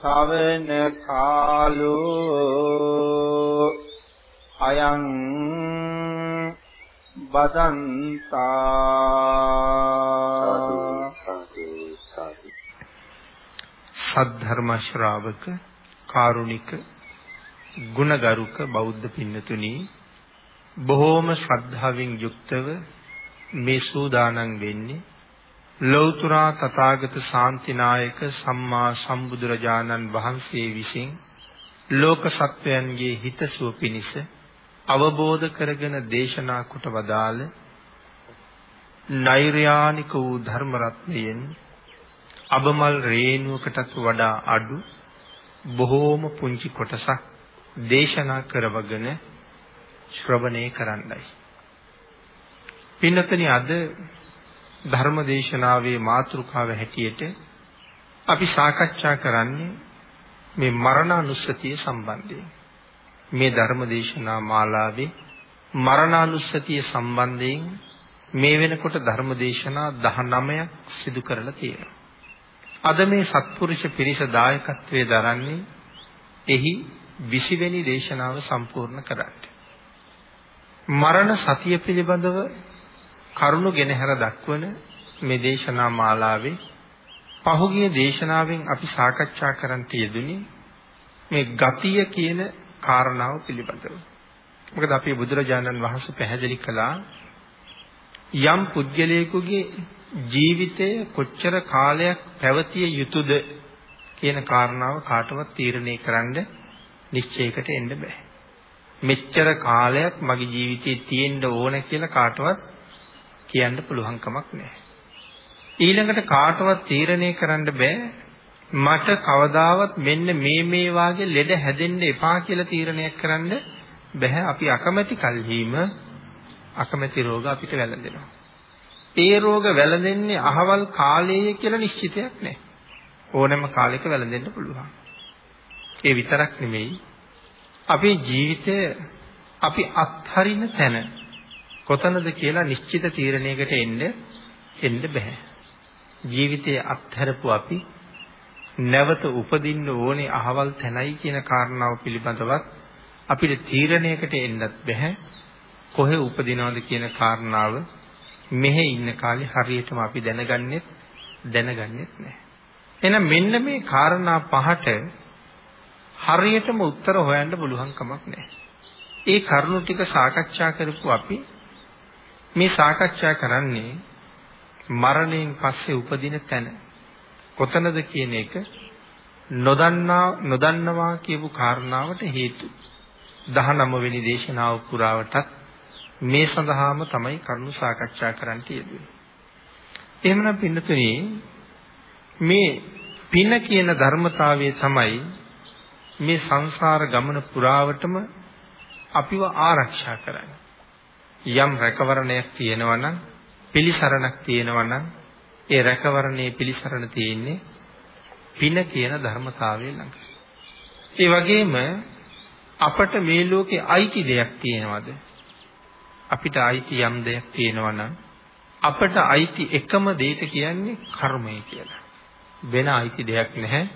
ධම්මස්සවෙන කාලෝ අයං බදන්තා සද්ධර්ම ශ්‍රාවක කාරුණික ගුණගරුක බෞද්ධ පින්නතුනි බොහෝම ශ්‍රද්ධාවෙන් යුක්තව මේ සූදානම් වෙන්නේ ලෞතර තථාගත ශාන්තිනායක සම්මා සම්බුදුරජාණන් වහන්සේ විසින් ලෝක සත්වයන්ගේ හිතසුව පිණිස අවබෝධ කරගෙන දේශනා කොට වදාළ නෛර්යානික වූ ධර්ම රත්නයෙන් අබමල් රේණුවකටත් වඩා අඩු බොහෝම පුංචි කොටසක් දේශනා කරවගෙන ශ්‍රවණය කරන්නයි. පින්නතනි අද ධර්ම දේශනාවේ මාතෘකාව හැටියට අපි සාකච්ඡා කරන්නේ මේ මරණානුස්සතිය සම්බන්ධයෙන්. මේ ධර්ම දේශනා මාලාවේ මරණානුස්සතිය සම්බන්ධයෙන් මේ වෙනකොට ධර්ම දේශනා 19ක් සිදු කරලා තියෙනවා. අද මේ සත්පුරුෂ පිරිස දායකත්වයේ දරන්නේ එහි 20 වෙනි දේශනාව සම්පූර්ණ කරන්න. මරණ සතිය පිළිබඳව කරුණු ගෙනහැර දක්වන මේ දේශනා මාලාවේ පහුගිය දේශනාවෙන් අපි සාකච්ඡා කරන්න යෙදුනේ මේ ගතිය කියන කාරණාව පිළිබඳව. මොකද අපේ බුදුරජාණන් වහන්සේ පැහැදිලි කළා යම් පුද්ගලයෙකුගේ ජීවිතය කොච්චර කාලයක් පැවතිය යුතුද කියන කාරණාව කාටවත් තීරණය කරන්න නිශ්චයකට එන්න බෑ. මෙච්චර කාලයක් මගේ ජීවිතේ තියෙන්න ඕන කියලා කාටවත් කියන්න පුළුවන් කමක් නැහැ. ඊළඟට කාටවත් තීරණය කරන්න බෑ මට කවදාවත් මෙන්න මේ මේ වාගේ ලෙඩ හැදෙන්න එපා කියලා තීරණයක් කරන්න බෑ අපි අකමැති කල්හිම අකමැති රෝග අපිට වැළඳෙනවා. ඒ රෝග වැළඳෙන්නේ අහවල් කාලයේ කියලා නිශ්චිතයක් නැහැ. ඕනෑම කාලයක වැළඳෙන්න පුළුවන්. ඒ විතරක් නෙමෙයි අපේ ජීවිතය අපි අත්හරින තැන කොතනද කියලා නිශ්චිත තීරණයකට එන්න එන්න බෑ. ජීවිතයේ අත්හැරපු අපි නැවත උපදින්න ඕනේ අහවල් තැනයි කියන කාරණාව පිළිබඳවත් අපිට තීරණයකට එන්නත් බෑ. කොහෙ උපදිනවද කියන කාරණාව මෙහෙ ඉන්න කාලේ හරියටම අපි දැනගන්නෙත් දැනගන්නෙත් නැහැ. එහෙනම් මෙන්න මේ කාරණා පහට හරියටම උත්තර හොයන්න පුළුවන් කමක් නැහැ. ඒ කරුණු ටික සාකච්ඡා කරපු අපි මේ සාකච්ඡා කරන්නේ මරණයෙන් පස්සේ උපදින තැන කොතනද කියන එක නොදන්නා නොදන්නවා කියපු කාරණාවට හේතු 19 වෙනි දේශනාව පුරාවටත් මේ සඳහාම තමයි කරුණු සාකච්ඡා කරන්න යෙදුනේ. එහෙමනම් පින්නතුනි මේ පින කියන ධර්මතාවය තමයි මේ සංසාර ගමන පුරාවටම අපිව ආරක්ෂා කරන්නේ. යම් රැකවරණයක් තියෙනවා නම් පිළිසරණක් තියෙනවා නම් ඒ රැකවරණේ පිළිසරණ තියෙන්නේ පින කියන ධර්මතාවය ළඟ. ඒ වගේම අපට මේ ලෝකේ අයිති දෙයක් තියෙනවද? අපිට අයිති යම් දෙයක් තියෙනවා නම් අපට අයිති එකම දෙයක කියන්නේ කර්මය කියලා. වෙන අයිති දෙයක් නැහැ.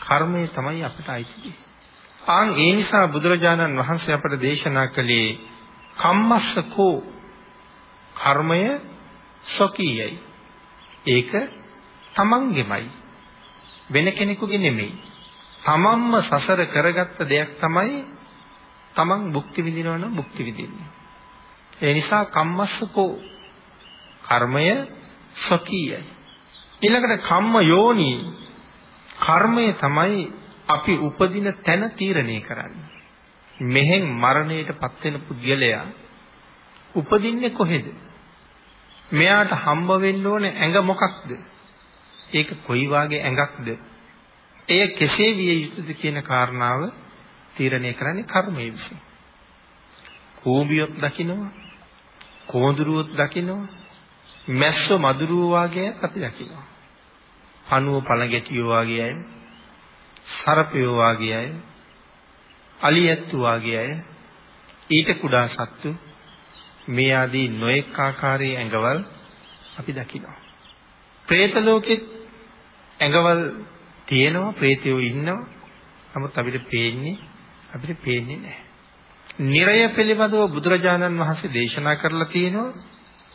කර්මය තමයි අපට අයිති දෙය. ආන් ඒ නිසා බුදුරජාණන් වහන්සේ අපට දේශනා කළේ කම්මස්සකෝ කර්මය සොකීයයි. ඒක තමන්ගෙමයි. වෙන කෙනෙකුගේ නෙමෙයි. තමන්ම සසර කරගත්ත දෙයක් තමයි තමන් භුක්ති විඳිනවා නම් භුක්ති විඳින්නේ. ඒ නිසා කම්මස්සකෝ කර්මය ස්වකීයයි. ඊළඟට කම්ම යෝනි කර්මය තමයි අපි උපදින තැන තීරණය කරන්නේ. මෙහෙන් මරණයටපත් වෙන පුද්ගලයා උපදින්නේ කොහෙද? මෙයාට හම්බ වෙන්න ඕනේ ඇඟ මොකක්ද? ඒක කොයි වාගේ ඇඟක්ද? එය කෙසේ විය යුතුද කියන කාරණාව තීරණය කරන්නේ කර්මයේ විසින්. කෝඹියක් දකින්නවා, කෝඳුරුවක් දකින්නවා, මැස්ස මදුරුව වාගේ අපි දකිනවා. පණුව පළඟැටියෝ වාගේ අය, සර්පයෝ වාගේ අය, අලියැත්තු වාගේ අය ඊට කුඩා සත්තු මේ ආදී නොඑක ආකාරයේ ඇඟවල් අපි දකිනවා. പ്രേත ලෝකෙත් ඇඟවල් තියෙනවා, പ്രേතයෝ ඉන්නවා. නමුත් අපිට පේන්නේ අපිට පේන්නේ නැහැ. නිරය පිළිබඳව බුදුරජාණන් වහන්සේ දේශනා කරලා තියෙනවා.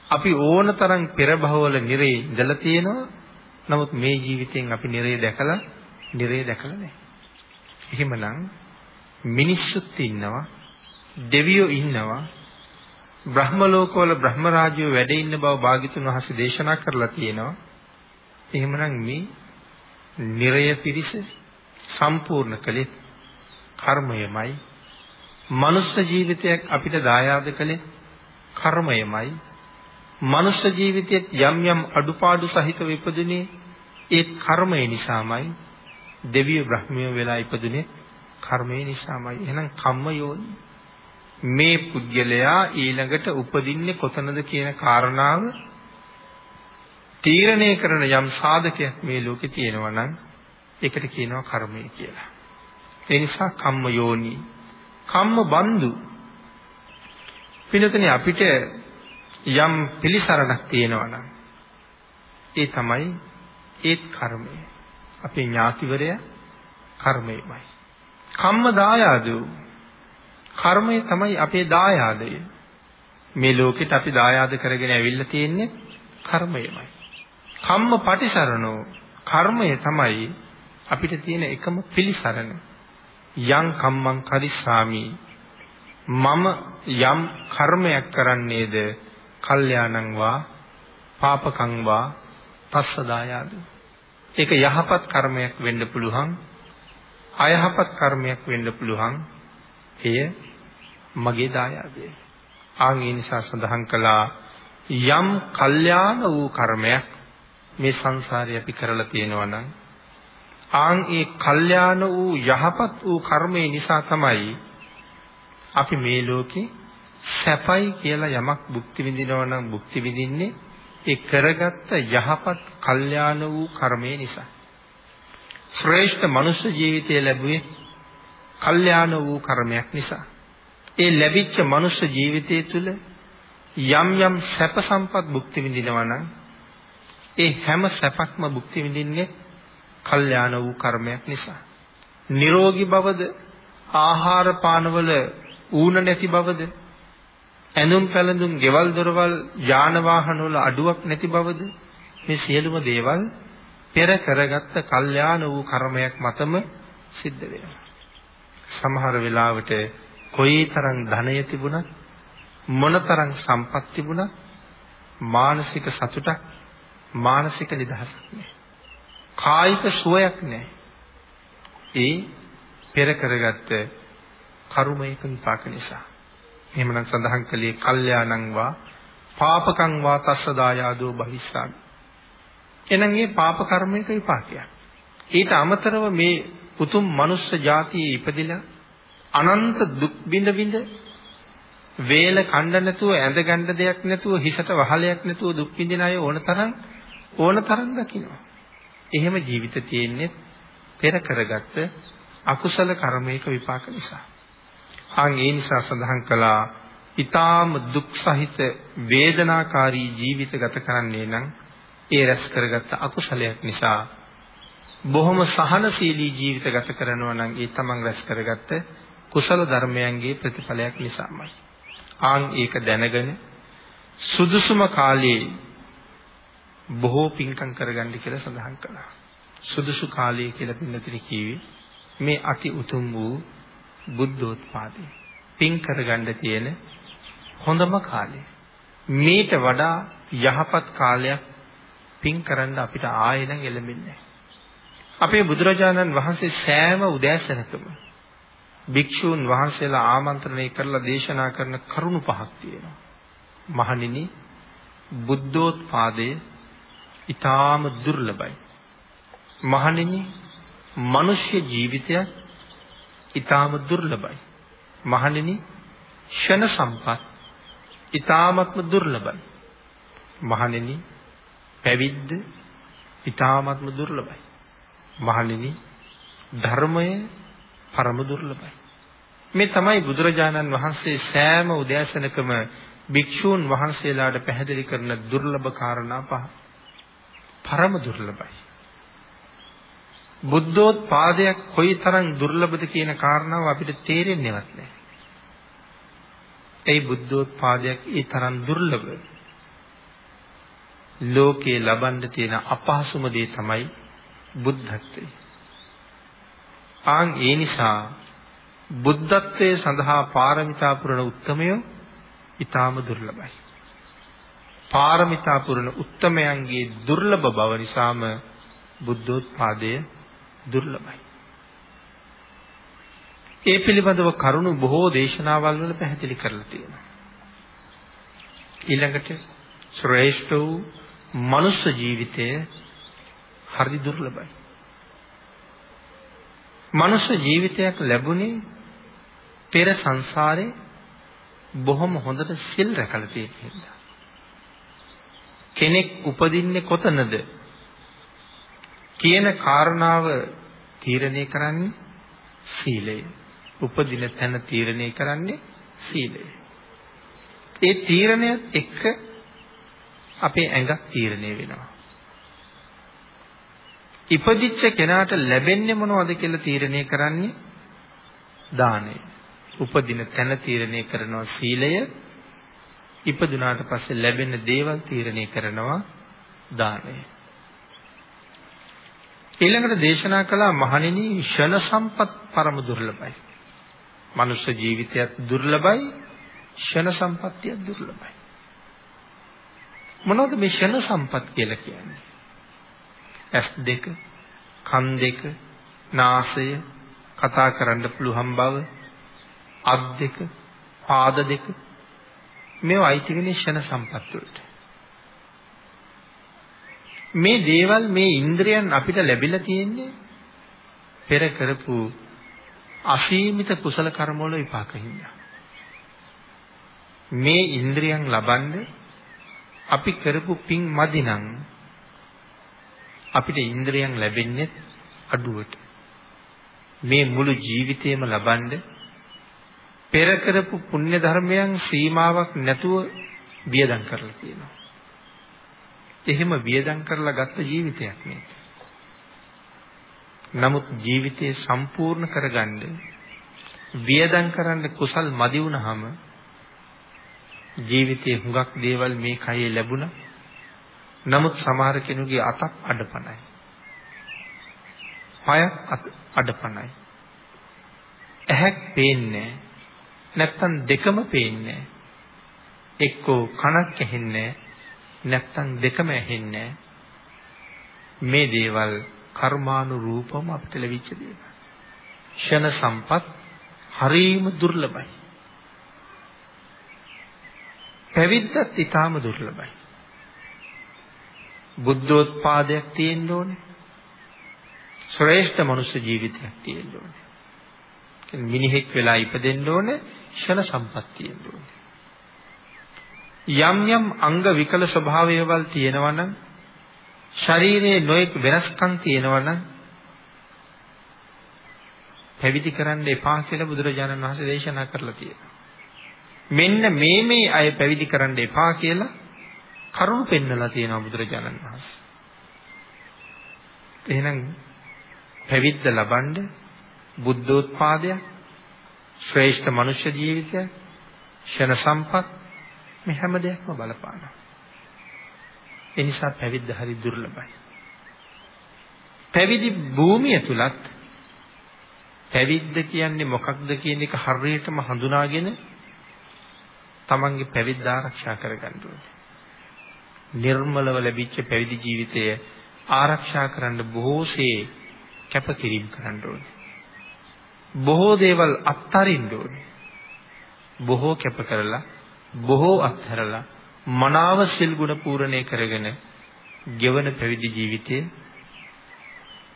අපි ඕන තරම් පෙර භවවල නිරේ ඉඳලා තියෙනවා. නමුත් මේ ජීවිතයෙන් අපි නිරේ දැකලා නිරේ දැකලා නැහැ. එහෙමනම් මිනිස්සුත් ඉන්නවා, දෙවියෝ ඉන්නවා, බ්‍රහ්ම ලෝකවල බ්‍රහ්ම රාජ්‍යෝ වැඩ ඉන්න බව භාග්‍යතුන් වහන්සේ දේශනා කරලා තියෙනවා. එහෙමනම් මේ නිරය පිරිස සම්පූර්ණ කළේ කර්මයමයි. මනුෂ්‍ය ජීවිතයක් අපිට දායාද කළේ කර්මයමයි. මනුෂ්‍ය ජීවිතයේ යම් යම් අඩුපාඩු සහිතව ඉපදුනේ ඒ කර්මය නිසාමයි. දෙවිය බ්‍රහ්මිය වෙලා ඉපදුනේ කර්මය නිසාමයි. එහෙනම් කම්ම යෝනි. මේ පුද්ගලයා ඊළඟට උපදින්නේ කොතනද කියන කාරණාව තීරණය කරන යම් සාධකයක් මේ ලෝකේ තියෙනවා නම් ඒකට කියනවා කර්මය කියලා. ඒ නිසා කම්ම යෝනි කම්ම බන්දු පිළිතනේ අපිට යම් පිළිසරණක් තියෙනවා නම් ඒ තමයි ඒත් කර්මය. අපේ ඥාතිවරය කර්මයමයි. කම්ම දායාදු කර්මය තමයි අපේ දායාදය. මේ ලෝකෙට අපි දායාද කරගෙන ඇවිල්ලා තියෙන්නේ කර්මයමයි. කම්ම පටිසරණෝ කර්මය තමයි අපිට තියෙන එකම පිළිසරණ. යම් කම්මං කරිස්සාමි මම යම් කර්මයක් කරන්නේද කල්යාණං වා පාපකං වා පස්සදායාද ඒක යහපත් කර්මයක් වෙන්න පුළුවන් අයහපත් කර්මයක් වෙන්න පුළුවන් එය මගේ දායාදය ආන් ඒ නිසා සඳහන් කළා යම් කල්යාණ වූ කර්මයක් මේ සංසාරේ අපි කරලා තියෙනවා නම් ආන් ඒ කල්යාණ වූ යහපත් වූ කර්මය නිසා තමයි අපි මේ ලෝකේ සැපයි කියලා යමක් භුක්ති විඳිනවා නම් භුක්ති විඳින්නේ ඒ කරගත්ත යහපත් කල්යාණ වූ කර්මය නිසා. ශ්‍රේෂ්ඨ මනුෂ්‍ය ජීවිතය ලැබුවේ කල්යාණ වූ කර්මයක් නිසා. ඒ ලැබිච්ච මනුෂ්‍ය ජීවිතය තුළ යම් යම් සැප සම්පත් භුක්ති විඳිනවා නම් ඒ හැම සැපක්ම භුක්ති විඳින්නේ කල්යාණ වූ කර්මයක් නිසා. නිරෝගී බවද ආහාර පානවල ඌන නැති බවද ඇඳුම් පැළඳුම් ගෙවල් දොරවල් යාන වාහන වල අඩුවක් නැති බවද මේ සියලුම දේවල් පෙර කරගත්ත කල්යාණ වූ කර්මයක් මතම සිද්ධ වෙනවා. සමහර වෙලාවට කොයිතරම් ධනය තිබුණත් මොනතරම් සම්පත් තිබුණත් මානසික සතුටක් මානසික නිදහසක් නැහැ. කායික සුවයක් නැහැ. ඒ පෙර කරගත්ත කර්මයක විපාක නිසා. එහෙමනම් සඳහන් කළේ කල්යාණං වා පාපකං වා තස්ස දායාදෝ භවිස්සාමි. එහෙනම් මේ පාප කර්මයක විපාකයක්. ඊට අමතරව මේ උතුම් මනුස්ස జాතියේ ඉපදිලා අනන්ත දුක් බිඳ බිඳ වේල කණ්ඩ නැතුව ඇඳ ගන්න දෙයක් නැතුව හිසට වහලයක් නැතුව දුක් විඳින අය ඕනතරම් ඕනතරම් දකින්නවා. එහෙම ජීවිත තියෙන්නේ පෙර කරගත්ත අකුසල කර්මයක විපාක නිසා. ආන් ඒ නිසා සඳහන් කළා ඊ타ම දුක් සහිත වේදනාකාරී ජීවිත ගත කරන්නේ නම් ඒ රැස් කරගත්ත අකුසලයක් නිසා බොහොම සහනශීලී ජීවිත ගත කරනවා නම් ඒ තමන් රැස් කරගත්ත කුසල ධර්මයන්ගේ ප්‍රතිඵලයක් නිසාමයි. ආන් ඒක දැනගෙන සුදුසුම කාලයේ බොහෝ පින්කම් කරගන්න කියලා සඳහන් කළා. සුදුසු කාලය කියලා පින්නතිරි කිව්වේ මේ අති උතුම් වූ බුද්ධෝත්පාදය. පින් කරගන්න තියෙන හොඳම කාලය. මේට වඩා යහපත් කාලයක් පින් කරන්න අපිට ආයෙ නම් එළඹෙන්නේ අපේ බුදුරජාණන් වහන්සේ සෑම උදෑසනකම භික්ෂූන් වහන්සේලා ආමන්ත්‍රණය කරලා දේශනා කරන කරුණු පහක් තියෙනවා. මහණෙනි බුද්ධෝත්පාදය ඊටාම දුර්ලභයි. මහණෙනි මිනිස්ය ජීවිතය ඊටාම දුර්ලභයි. මහණෙනි ෂණ සම්පත් ඊටාමත්ම දුර්ලභයි. මහණෙනි පැවිද්ද ඊටාමත්ම දුර්ලභයි. මහණෙනි ධර්මය පරම දුර්ලභයි. මේ තමයි බුදුරජාණන් වහන්සේ සෑම උදෑසනකම භික්ෂූන් වහන්සේලාට පැහැදිලි කරන දුර්ලභ කාරණා පහ. පරම දුර්ලභයි. බුද්ධෝත්පාදයක් කොයිතරම් දුර්ලභද කියන කාරණාව අපිට තේරෙන්නේවත් නැහැ. ඒ බුද්ධෝත්පාදයක් ඒ තරම් දුර්ලභ. ලෝකේ ලබන්න තියෙන අපහසුම දේ තමයි බුද්ධත්වය. ආන් ඒ නිසා බුද්ධත්වයේ සඳහා පාරමිතා පුරන උත්තමයෝ ඊටාම දුර්ලභයි. පාරමිතා පුරන උත්තමයන්ගේ දුර්ලභ බව නිසාම බුද්ධෝත්පාදය දුර්ලභයි. ඒ පිළිබඳව කරුණු බොහෝ දේශනාවල් වල පැහැදිලි කරලා තියෙනවා. ඊළඟට ශ්‍රේෂ්ඨ වූ මනුෂ්‍ය ජීවිතය හරි දුර්ලභයි. මනුෂ්‍ය ජීවිතයක් ලැබුණේ පෙර සංසාරේ බොහොම හොඳට සිල් රැකලා තියෙන හින්දා. කෙනෙක් උපදින්නේ කොතනද කියන කාරණාව තීරණය කරන්නේ සීලය. උපදින තැන තීරණය කරන්නේ සීලය. ඒ තීරණයත් එක්ක අපේ ඇඟක් තීරණය වෙනවා. ඉපදිච්ච කෙනාට ලැබෙන්නේ මොනවද කියලා තීරණය කරන්නේ දානය. උපදින තැන තීරණය කරනවා සීලය. ඉපදුනාට පස්සේ ලැබෙන දේවල් තීරණය කරනවා දානය. ඊළඟට දේශනා කළා මහණෙනි ෂණ සම්පත් පරම දුර්ලභයි. මනුෂ්‍ය ජීවිතයත් දුර්ලභයි ෂණ සම්පත්තියත් දුර්ලභයි. මොනවද මේ ෂණ සම්පත් කියලා කියන්නේ? ඇස් දෙක, කන් දෙක, නාසය, කතා කරන්න පුළුවන් බව, අත් දෙක, පාද දෙක මේවා අයිති වෙන්නේ ෂණ සම්පත් වලට. මේ දේවල් මේ ඉන්ද්‍රයන් අපිට ලැබිලා තියෙන්නේ පෙර කරපු අසීමිත කුසල කර්ම වල විපාක හින්දා. මේ ඉන්ද්‍රියන් ලබන්නේ අපි කරපු පින් මදි නම් අපිට ඉන්ද්‍රියන් ලැබෙන්නේ අඩුවට. මේ මුළු ජීවිතේම ලබන්නේ පෙර කරපු පුණ්‍ය ධර්මයන් සීමාවක් නැතුව වියදම් කරලා තියෙනවා. එහෙම වියදම් කරලා ගත්ත ජීවිතයක් මේක. නමුත් ජීවිතේ සම්පූර්ණ කරගන්න වියදම් කරන්න කුසල් මදි වුණාම ජීවිතේ හුඟක් දේවල් මේ කයේ ලැබුණා. නමුත් සමහර කෙනෙකුගේ අතක් අඩපණයි. පයක් අඩපණයි. ඇහක් පේන්නේ නැත්තම් දෙකම පේන්නේ එක්කෝ කනක් ඇහෙන්නේ නැත්තම් දෙකම ඇහෙන්නේ මේ දේවල් කර්මානුරූපව අපිට ලැබිච්ච දේවල්. ෂණ සම්පත් හරීම දුර්ලභයි. පැවිද්දත් ඊටාම දුර්ලභයි. බුද්ධෝත්පාදයක් තියෙන්න ඕනේ. ශ්‍රේෂ්ඨ මනුෂ්‍ය ජීවිතයක් තියෙන්න ඕනේ. මිනිහෙක් වෙලා ඉපදෙන්න ඕනේ ෂණ සම්පත් තියෙන්න ඕනේ. යම් යම් අංග විකල ස්වභාවයවල් තියෙනවා නම් ශරීරයේ නොඑක් වෙනස්කම් තියෙනවා නම් පැවිදි කරන්න එපා කියලා බුදුරජාණන් වහන්සේ දේශනා කරලා තියෙනවා. මෙන්න මේ මේ අය පැවිදි කරන්න එපා කියලා කරුණු පෙන්නලා තියෙනවා බුදුරජාණන් වහන්සේ. එහෙනම් පැවිද්ද ලබන්න බුද්ධෝත්පාදයක් ශ්‍රේෂ්ඨ මනුෂ්‍ය ජීවිතයක් ෂණ සම්පත් මේ හැම දෙයක්ම බලපානවා. ඒ නිසා පැවිද්ද හරි දුර්ලභයි. පැවිදි භූමිය තුලත් පැවිද්ද කියන්නේ මොකක්ද කියන එක හරියටම හඳුනාගෙන තමන්ගේ පැවිද්ද ආරක්ෂා කරගන්න ඕනේ. නිර්මලව ලැබිච්ච පැවිදි ජීවිතය ආරක්ෂා කරන්න බොහෝසේ කැපකිරීම කරන්න ඕනේ. බොහෝ දේවල් අත්හරින්න ඕනේ. බොහෝ කැප කරලා බොහෝ අත්හැරලා මනාව සිල් ගුණ පූර්ණේ කරගෙන ගෙවන පැවිදි ජීවිතය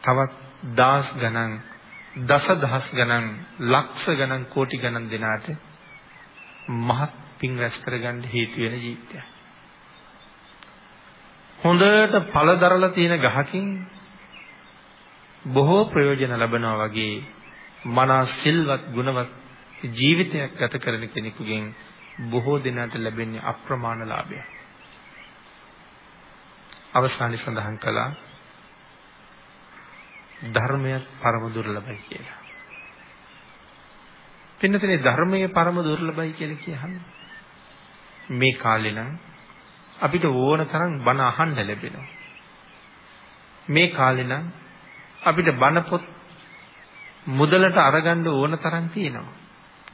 තවත් දහස් ගණන් දසදහස් ගණන් ලක්ෂ ගණන් කෝටි ගණන් දෙනාට මහත් පින් රැස් කරගන්න හේතු වෙන ජීවිතයක්. හොඳට පළදරලා තියෙන ගහකින් බොහෝ ප්‍රයෝජන ලබනවා වගේ මනා සිල්වත් ගුණවත් ජීවිතයක් ගත කරන කෙනෙකුගෙන් බොහෝ දෙනාට ලැබෙන්නේ අප්‍රමාණ ලාභයක්. අවසානයේ සඳහන් කළා ධර්මයක් පරම දුර්ලභයි කියලා. පින්නතනේ ධර්මයේ පරම දුර්ලභයි කියලා කියන්නේ මේ කාලේ නම් අපිට ඕන තරම් බණ අහන්න ලැබෙනවා. මේ කාලේ නම් අපිට බණ පොත් මුදලට අරගන්න ඕන තරම් තියෙනවා.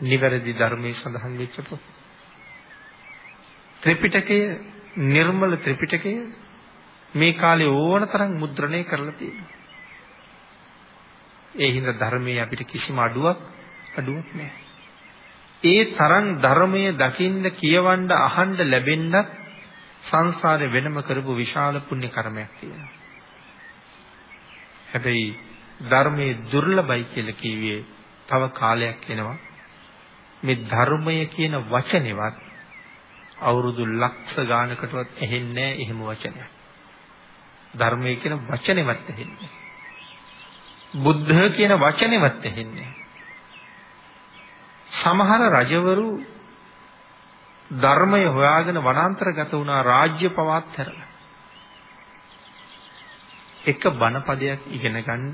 නිවැරදි ධර්මයේ සඳහන් වෙච්ච පොත්. ත්‍රිපිටකය නිර්මල ත්‍රිපිටකය මේ කාලේ ඕන තරම් මුද්‍රණය කරලා තියෙනවා. ඒ හින්දා ධර්මයේ අපිට කිසිම අඩුවක් අඩුවක් නැහැ. ඒ තරම් ධර්මයේ දකින්න කියවන්න අහන්න ලැබෙන්නත් සංසාරේ වෙනම කරපු විශාල පුණ්‍ය කර්මයක් තියෙනවා. හැබැයි ධර්මයේ දුර්ලභයි කියලා කිව්වේ තව කාලයක් එනවා. මේ ධර්මය කියන වචනේවත් අවුරුදු ලක්ෂ ගානකටවත් ඇහෙන්නේ නැහැ එහෙම වචනයක්. ධර්මය කියන වචනේවත් ඇහෙන්නේ. බුද්ධ කියන වචනේවත් ඇහෙන්නේ. සමහර රජවරු ධර්මය හොයාගෙන වනාන්තරගත වුණා රාජ්‍ය පවත් හැරලා. එක බණපදයක් ඉගෙන ගන්න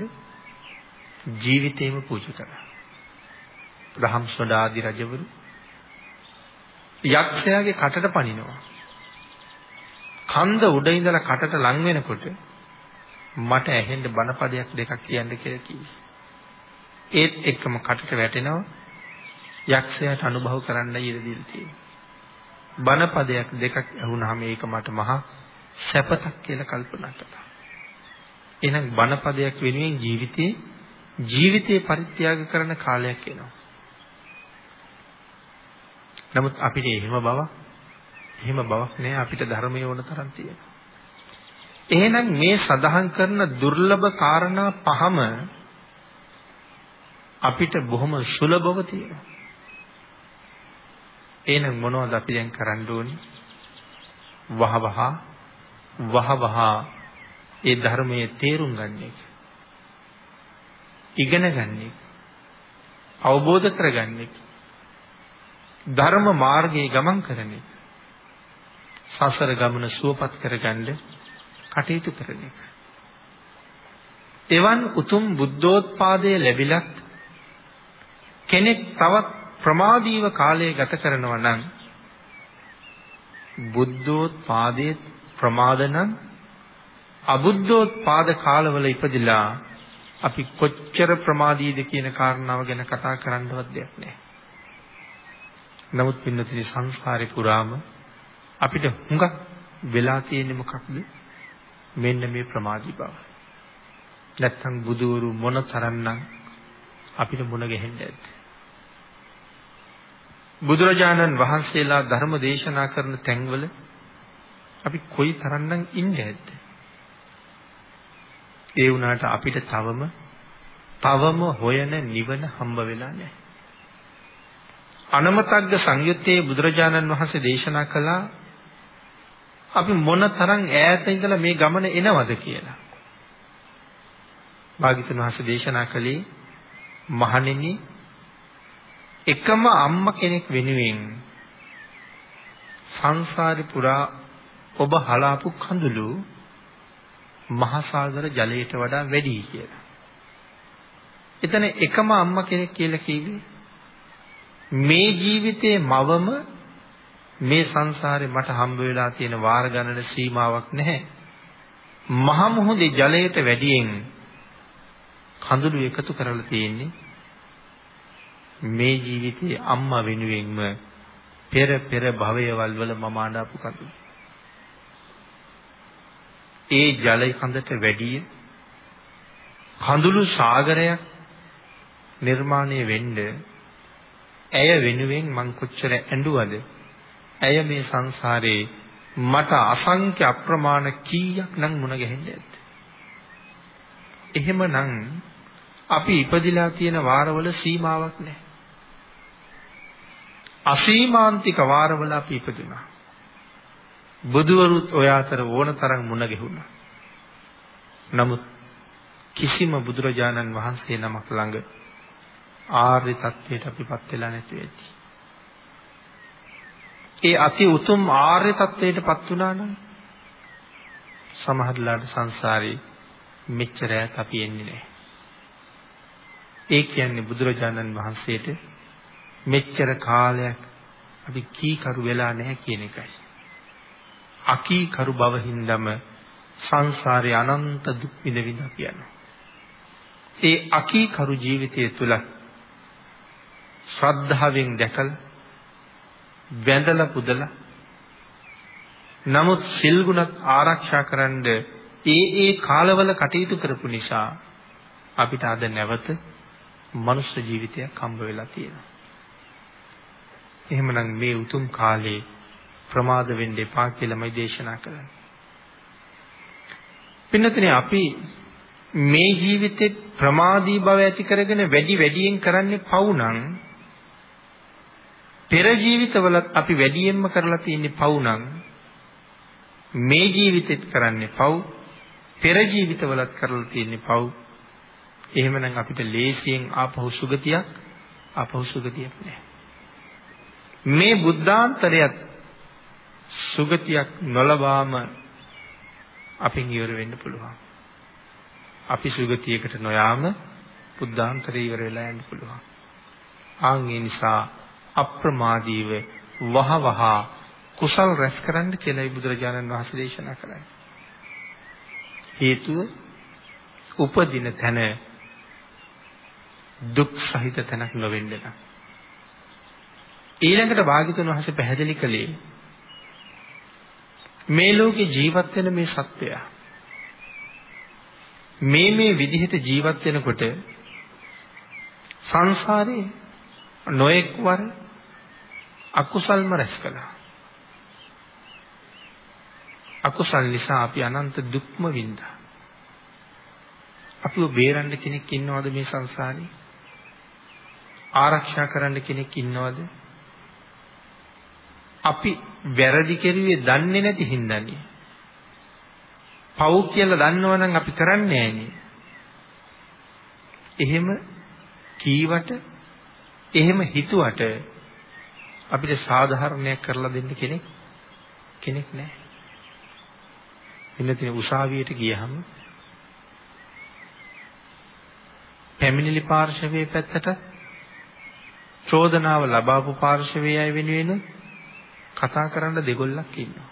ජීවිතේම පූජා කරා. රහම් සොඩාදී රජවරු යක්ෂයාගේ කටට පනිනවා. කන්ද උඩ ඉඳලා කටට ලං වෙනකොට මට ඇහෙන්න බණපදයක් දෙකක් කියන්න කියලා කිව්වා. ඒත් එක්කම කටට වැටෙනවා යක්ෂයාට අනුභව කරන්න ඉඩ දීලා තියෙනවා. බණපදයක් දෙකක් ඇහුනහම ඒක මට මහා සැපතක් කියලා කල්පනා කළා. එහෙනම් බණපදයක් වෙනුවෙන් ජීවිතේ ජීවිතේ පරිත්‍යාග කරන කාලයක් එනවා. නමුත් අපිට එහෙම බවක් එහෙම බවක් නෑ අපිට ධර්මයේ ඕන තරම් තියෙනවා. එහෙනම් මේ සඳහන් කරන දුර්ලභ කාරණා පහම අපිට බොහොම සුලභව තියෙනවා. එහෙනම් මොනවද අපි දැන් කරන්න ඕනේ? වහවහ වහවහ ඒ ධර්මයේ තේරුම් ගන්න එක. ඉගෙන ගන්න එක. අවබෝධ කරගන්න එක. ධර්ම මාර්ගයේ ගමන් කරන එක. සසර ගමන සුවපත් කරගන්න කටයුතු කරන එක. එවන් උතුම් බුද්ධෝත්පාදයේ ලැබිලත් කෙනෙක් තවත් ප්‍රමාදීව කාලය ගත කරනවා නම් බුද්ධෝත්පාදයේ ප්‍රමාද නම් අබුද්ධෝත්පාද කාලවල ඉපදිලා අපි කොච්චර ප්‍රමාදීද කියන කාරණාව ගැන කතා කරන්නවත් දෙයක් නැහැ. නමුත් පින්නතිනි සංස්කාරේ පුරාම අපිට හුඟක් වෙලා තියෙන්නේ මොකක්ද? මෙන්න මේ ප්‍රමාදී බව. නැත්තම් බුදවරු මොන තරම්නම් අපිට මුණ ගැහෙන්නේ නැද්ද? බුදුරජාණන් වහන්සේලා ධර්ම දේශනා කරන තැන්වල අපි කොයි තරම්නම් ඉන්නේ නැද්ද? ඒ වුණාට අපිට තවම තවම හොයන නිවන හම්බ වෙලා නැහැ. අනමතග්ග සංයුත්තේ බුදුරජාණන් වහන්සේ දේශනා කළා අපි මොන තරම් ඈත ඉඳලා මේ ගමන එනවද කියලා. භාග්‍යතුන් වහන්සේ දේශනා කළේ මහණෙනි එකම අම්මා කෙනෙක් වෙනුවෙන් සංසාරේ පුරා ඔබ හලාපු කඳුළු මහා සාගර ජලයට වඩා වැඩි කියලා. එතන එකම අම්මා කෙනෙක් කියලා කිව්වේ මේ ජීවිතේ මවම මේ සංසාරේ මට හම්බ වෙලා තියෙන වාර ගණන සීමාවක් නැහැ. මහ මුහුදේ ජලයට වැඩියෙන් කඳුළු එකතු කරලා තියෙන්නේ මේ ජීවිතේ අම්මා වෙනුවෙන්ම පෙර පෙර භවයවල් වල මම ආඩාපු කඳුළු. ඒ ජල කඳට වැඩිය කඳුළු සාගරයක් නිර්මාණය වෙන්න ඇය වෙනුවෙන් මං කොච්චර ඇඬුවද? ඇය මේ සංසාරේ මට අසංඛ්‍ය අප්‍රමාණ කීයක් නම් මුණ ගැහෙන්නේ ඇද්ද? එහෙමනම් අපි ඉපදිලා තියෙන වාරවල සීමාවක් නැහැ. අසීමාන්තික වාරවල අපි ඉපදුනා බුදුවරුත් ඔය අතර ඕන තරම් මුණ ගැහුණා නමුත් කිසිම බුදුරජාණන් වහන්සේ නමක් ළඟ ආර්ය தත්වයට අපිපත් වෙලා නැති වෙච්චි. ඒ අති උතුම් ආර්ය தත්වයටපත් වුණා නම් සමහරලාට සංසාරේ මෙච්චර ඈත අපි එන්නේ නැහැ. ඒ කියන්නේ බුදුරජාණන් වහන්සේට මෙච්චර කාලයක් අපි කීකරු වෙලා නැහැ කියන එකයි. අකීකරු බව හින්දම සංසාරේ අනන්ත දුක් විඳ විඳ කියනවා. ඒ අකීකරු ජීවිතය තුළ ශ්‍රද්ධාවෙන් දැකලා වැඳලා පුදලා නමුත් සිල් ගුණත් ආරක්ෂා කරන්න ඒ ඒ කාලවල කටයුතු කරපු නිසා අපිට අද නැවත මනුෂ්‍ය ජීවිතයක් හම්බ වෙලා තියෙනවා. එහෙමනම් මේ උතුම් කාලේ ප්‍රමාද වෙන්න එපා කියලාමයි දේශනා කරන්නේ. පින්නතනේ අපි මේ ජීවිතේ ප්‍රමාදී බව ඇති කරගෙන වැඩි වැඩියෙන් කරන්නේ පව් නම් පෙර ජීවිතවලත් අපි වැඩියෙන්ම කරලා තියෙන්නේ පව් නම් මේ ජීවිතෙත් කරන්නේ පව් පෙර ජීවිතවලත් කරලා තියෙන්නේ පව් එහෙමනම් අපිට ලේසියෙන් ආපහු සුගතියක් ආපහු සුගතියක් නැහැ මේ බුද්ධාන්තරයත් සුගතියක් නොලබාම අපින් ඉවර වෙන්න පුළුවන් අපි සුගතියකට නොයාම බුද්ධාන්තරේ ඉවර වෙලා යන්න පුළුවන් ආන් ඒ නිසා අප්‍රමාදීව වහ වහ කුසල් රැස් කරන්න කියලායි බුදුරජාණන් වහන්සේ දේශනා කරන්නේ. හේතුව උපදින තැන දුක් සහිත තැනක් නොවෙන්න නම්. ඊළඟට භාග්‍යතුන් වහන්සේ පැහැදිලි කළේ මේ ලෝකේ ජීවත් වෙන මේ සත්වය මේ මේ විදිහට ජීවත් වෙනකොට සංසාරේ නොඑක් වර අකුසල්ම රැස් කළා. අකුසල් නිසා අපි අනන්ත දුක්ම වින්දා. අපිව බේරන්න කෙනෙක් ඉන්නවද මේ සංසාරේ? ආරක්ෂා කරන්න කෙනෙක් ඉන්නවද? අපි වැරදි කෙරුවේ දන්නේ නැති හින්දානේ. පව් කියලා දන්නවනම් අපි කරන්නේ නෑනේ. එහෙම කීවට එහෙම හිතුවට අපිට සාධාරණයක් කරලා දෙන්න කෙනෙක් කෙනෙක් නැහැ. ඉන්න උසාවියට ගියහම පැමිණිලි පාර්ශවයේ පැත්තට චෝදනාව ලබාපු පාර්ශවයේ අය වෙනුවෙන් කතා කරන්න දෙගොල්ලක් ඉන්නවා.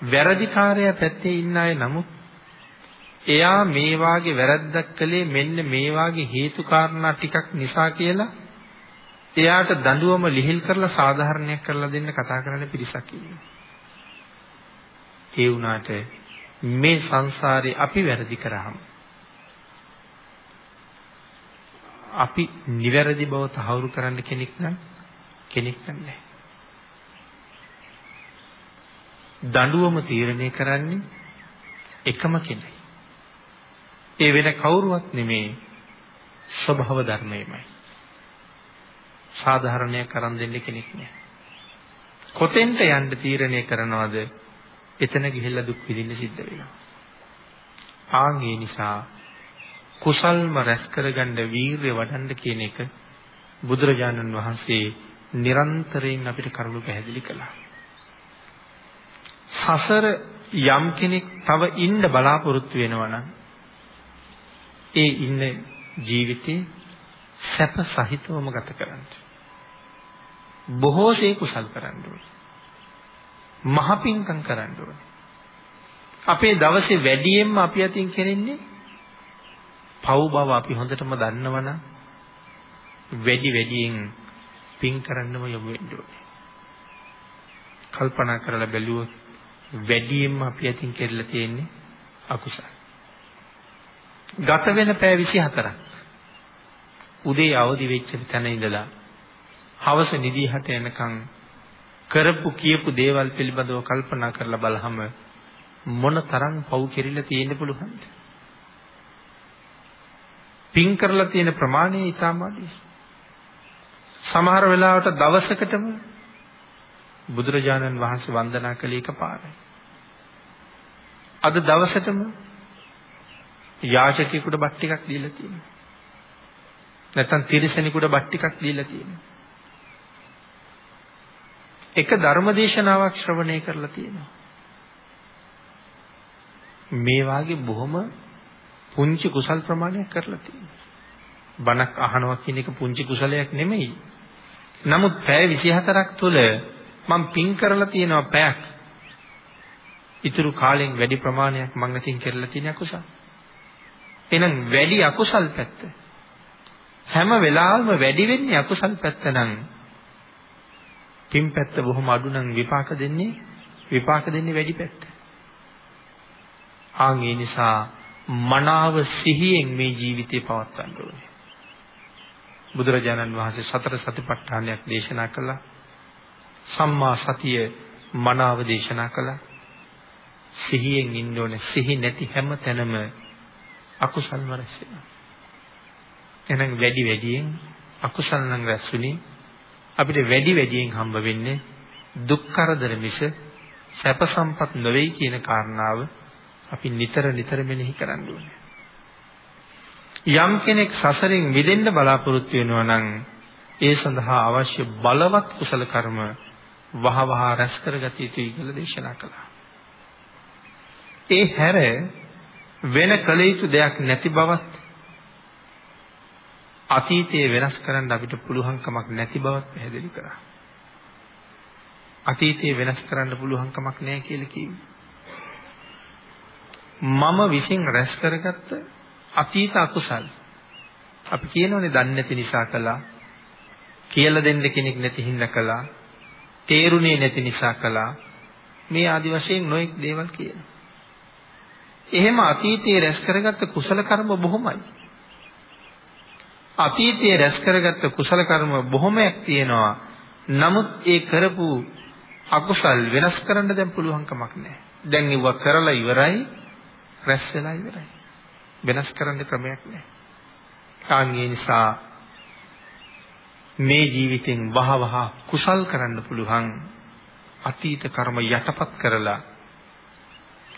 වැරදිකාරයා පැත්තේ ඉන්න අය නමුත් එයා මේ වාගේ වැරද්දක් කළේ මෙන්න මේ වාගේ හේතු කාරණා ටිකක් නිසා කියලා එයාට දඬුවම ලිහිල් කරලා සාධාරණයක් කරලා දෙන්න කතා කරන පිරිසක් ඉන්නවා. ඒ වුණාට මේ සංසාරේ අපි වැරදි කරාම අපි නිවැරදි බව තහවුරු කරන්න කෙනෙක් නම් කෙනෙක් නැහැ. දඬුවම තීරණය කරන්නේ එකම කෙනෙක්. ඒ වෙන කවුරුවත් නෙමේ ස්වභාව ධර්මයමයි. සාධාරණයක් කරන් දෙන්න කෙනෙක් නෑ. කොතෙන්ට යන්න තීරණය කරනවද? එතන ගිහිල්ලා දුක් විඳින්න සිද්ධ වෙනවා. ආන් ඒ නිසා කුසල්ම රැස් කරගන්න වීරිය වඩන්න කියන එක බුදුරජාණන් වහන්සේ නිරන්තරයෙන් අපිට කරුණු පැහැදිලි කළා. සසර යම් කෙනෙක් තව ඉන්න බලාපොරොත්තු වෙනවා නම් ඒ ඉන්න ජීවිතේ සැප සහිතවම ගත කරන්න. බොහෝසේ කුසල් කරන්න ඕනේ. මහපින්කම් කරන්න ඕනේ. අපේ දවසේ වැඩියෙන්ම අපි අතින් කෙරෙන්නේ පව් බව අපි හොඳටම දන්නවනම් වැඩි වැඩියෙන් පින් කරන්නම යොමු වෙන්න ඕනේ. කල්පනා කරලා බැලුවොත් වැඩියෙන්ම අපි අතින් කෙරලා තියෙන්නේ අකුසල. ගත වෙන පැය 24ක් උදේ අවදි වෙච්ච තැන ඉඳලා හවස නිදිහට එනකන් කරපු කියපු දේවල් පිළිබඳව කල්පනා කරලා බලහම මොන තරම් පව් කෙරිලා තියෙන්න පුළුවන්ද? පින් කරලා තියෙන ප්‍රමාණය ඊටම අඩුයි. සමහර වෙලාවට දවසකටම බුදුරජාණන් වහන්සේ වන්දනා කළේ එකපාරයි. අද දවසටම යාචකයෙකුට බත් ටිකක් දීලා තියෙනවා. නැත්නම් තිරිසනෙකුට බත් ටිකක් දීලා තියෙනවා. එක ධර්මදේශනාවක් ශ්‍රවණය කරලා තියෙනවා. මේ වාගේ බොහොම පුංචි කුසල් ප්‍රමාණයක් කරලා තියෙනවා. බණක් අහනවා කියන එක පුංචි කුසලයක් නෙමෙයි. නමුත් පැය 24ක් තුළ මම පින් කරලා තියෙනවා පැයක්. ඉතුරු කාලෙන් වැඩි ප්‍රමාණයක් මම අතින් කරලා තියෙන අකුසල්. එහෙනම් වැඩි අකුසල් පැත්ත. හැම වෙලාවෙම වැඩි වෙන්නේ අකුසල් පැත්ත නම් පින් පැත්ත බොහොම අඩු නම් විපාක දෙන්නේ විපාක දෙන්නේ වැඩි පැත්ත. ආන් ඒ නිසා මනාව සිහියෙන් මේ ජීවිතේ පවත්වන්න ඕනේ. බුදුරජාණන් වහන්සේ සතර සතිපට්ඨානයක් දේශනා කළා. සම්මා සතිය මනාව දේශනා කළා. සිහියෙන් ඉන්න ඕනේ. සිහි නැති හැම තැනම අකුසල් වරස් වෙනවා. එහෙනම් වැඩි වැඩියෙන් අකුසල් නම් රැස්ුනේ අපිට වැඩි වැඩියෙන් හම්බ වෙන්නේ දුක් කරදර මිස සැප සම්පත් නොවේයි කියන කාරණාව අපි නිතර නිතර මෙනෙහි කරන්න ඕනේ. යම් කෙනෙක් සසරෙන් මිදෙන්න බලාපොරොත්තු වෙනවා නම් ඒ සඳහා අවශ්‍ය බලවත් කුසල කර්ම වහවහ රැස් කරගත යුතුයි කියලා දේශනා කළා. ඒ හැර වෙන කල යුතු දෙයක් නැති බවත් අතීතයේ වෙනස් කරන්න අපිට පුළුවන්කමක් නැති බවත් පැහැදිලි කරා. අතීතයේ වෙනස් කරන්න පුළුවන්කමක් නැහැ කියලා කිව්වේ. මම විසින් රැස් කරගත්ත අතීත අකුසල් අපි කියනෝනේ දන්නේ නැති නිසා කළා කියලා දෙන්න කෙනෙක් නැති හින්දා කළා තේරුනේ නැති නිසා කළා මේ ආදි වශයෙන් නොඑක් දේවල් කියනවා. එහෙම අතීතයේ රැස් කරගත්ත කුසල කර්ම බොහොමයි. අතීතයේ රැස් කරගත්ත කුසල කර්ම බොහොමයක් තියෙනවා. නමුත් ඒ කරපු අකුසල් වෙනස් කරන්න දැන් පුළුවන් කමක් නැහැ. දැන් ඉව කරලා ඉවරයි රැස් වෙලා ඉවරයි. වෙනස් කරන්න ක්‍රමයක් නැහැ. කාන්ගේ නිසා මේ ජීවිතෙන් වහවහ කුසල් කරන්න පුළුවන් අතීත කර්ම යටපත් කරලා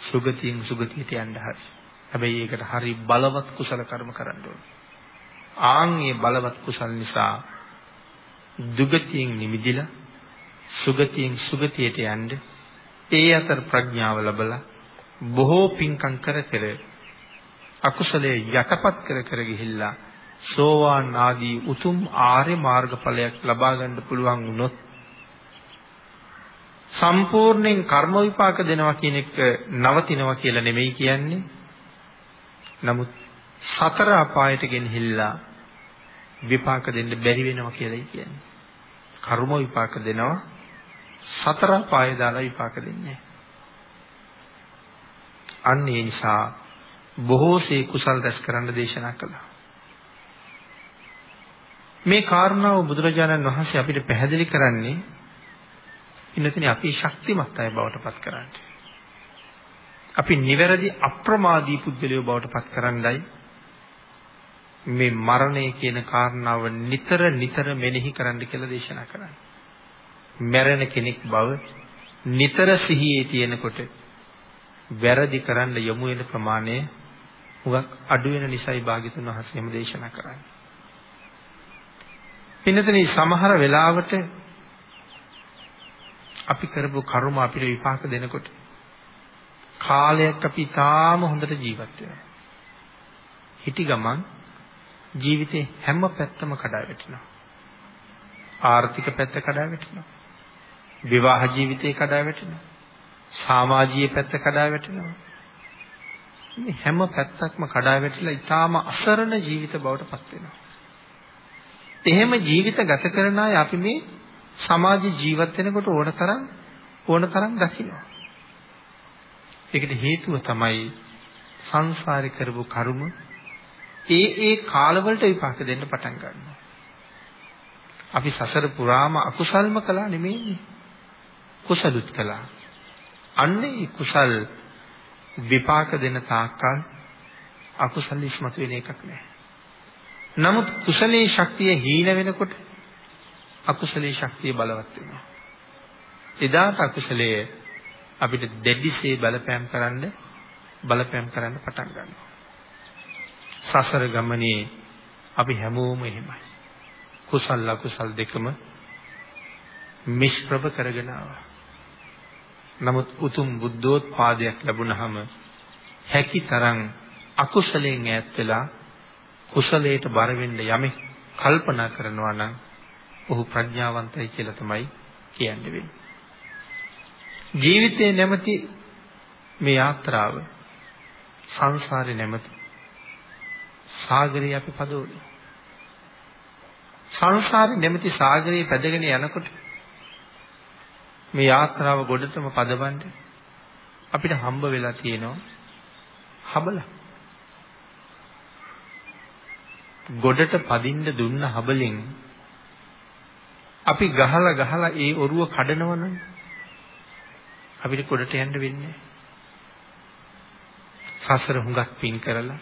සුගතියෙන් සුගතියට යන්න හරි. හැබැයි ඒකට හරි බලවත් කුසල කර්ම කරන්න ඕනේ. ආන්ගේ බලවත් කුසල් නිසා දුගතියෙන් නිමිදිලා සුගතියෙන් සුගතියට යන්න ඒ අතර ප්‍රඥාව ලැබලා බොහෝ පින්කම් කර කර අකුසලයේ යටපත් කර කර ගිහිල්ලා සෝවාන් ආදී උතුම් ආර්ය මාර්ගඵලයක් ලබා ගන්න පුළුවන් වුණොත් සම්පූර්ණයෙන් කර්ම විපාක දෙනවා කියන එක නවතිනවා කියලා නෙමෙයි කියන්නේ. නමුත් සතර අපායට ගෙනහිල්ලා විපාක දෙන්න බැරි වෙනවා කියලායි කියන්නේ. කර්ම විපාක දෙනවා සතර අපාය දාලා විපාක දෙන්නේ. අන්න ඒ නිසා බොහෝසේ කුසල් රැස් කරන්න දේශනා කළා. මේ කාරණාව බුදුරජාණන් වහන්සේ අපිට පැහැදිලි කරන්නේ ඉන්නතනේ අපි ශක්තිමත් අය බවට පත් කරන්නේ. අපි නිවැරදි අප්‍රමාදී පුද්ගලයෝ බවට පත් කරන්නයි මේ මරණය කියන කාරණාව නිතර නිතර මෙනෙහි කරන්න කියලා දේශනා කරන්නේ. මැරෙන කෙනෙක් බව නිතර සිහියේ තියෙනකොට වැරදි කරන්න යොමු වෙන ප්‍රමාණය හුඟක් අඩු වෙන නිසායි භාග්‍යතුන් වහන්සේ එහෙම දේශනා කරන්නේ. පින්නතනේ සමහර වෙලාවට අපි කරපු කර්ම අපිට විපාක දෙනකොට කාලයක් අපි තාම හොඳට ජීවත් වෙනවා. හිටි ගමන් ජීවිතේ හැම පැත්තම කඩා වැටෙනවා. ආර්ථික පැත්ත කඩා වැටෙනවා. විවාහ ජීවිතේ කඩා වැටෙනවා. සමාජීය පැත්ත කඩා වැටෙනවා. මේ හැම පැත්තක්ම කඩා වැටිලා ඊටාම අසරණ ජීවිත බවට පත් වෙනවා. එහෙම ජීවිත ගත කරන අය අපි මේ සමාජ ජීවත් වෙනකොට ඕනතරම් ඕනතරම් දකිනවා. ඒකට හේතුව තමයි සංසාරේ කරපු කර්ම ඒ ඒ කාලවලට විපාක දෙන්න පටන් ගන්නවා. අපි සසර පුරාම අකුසල්ම කළා නෙමෙයිනේ. කුසලුත් කළා. අන්නේ කුසල් විපාක දෙන තාක්කල් අකුසල ඉස්මතු වෙන එකක් නැහැ. නමුත් කුසලයේ ශක්තිය හීන වෙනකොට අකුසලයේ ශක්තිය බලවත් වෙනවා. එදාට අකුසලයේ අපිට දෙඩිසේ බලපෑම් කරන්න බලපෑම් කරන්න පටන් ගන්නවා. සසර ගමනේ අපි හැමෝම එහෙමයි. කුසල අකුසල් දෙකම මිශ්‍රව කරගෙන ආවා. නමුත් උතුම් බුද්ධෝත්පාදයක් ලැබුණහම හැකි තරම් අකුසලයෙන් ඈත් වෙලා කුසලයට බර වෙන්න යමෙක් කල්පනා කරනවා නම් ඔහු ප්‍රඥාවන්තයි කියලා තමයි කියන්නේ වෙන්නේ. ජීවිතේ නැමැති මේ යාත්‍රාව සංසාරේ නැමැති සාගරේ අපි පදවන්නේ. සංසාරේ නැමැති සාගරේ පැදගෙන යනකොට මේ යාත්‍රාව ගොඩටම පදවන්න අපිට හම්බ වෙලා තියෙනවා හබල. ගොඩට පදින්න දුන්න හබලෙන් අපි ගහලා ගහලා ඒ ඔරුව කඩනවනම් අපිට ගොඩට යන්න වෙන්නේ සසර හුඟක් පින් කරලා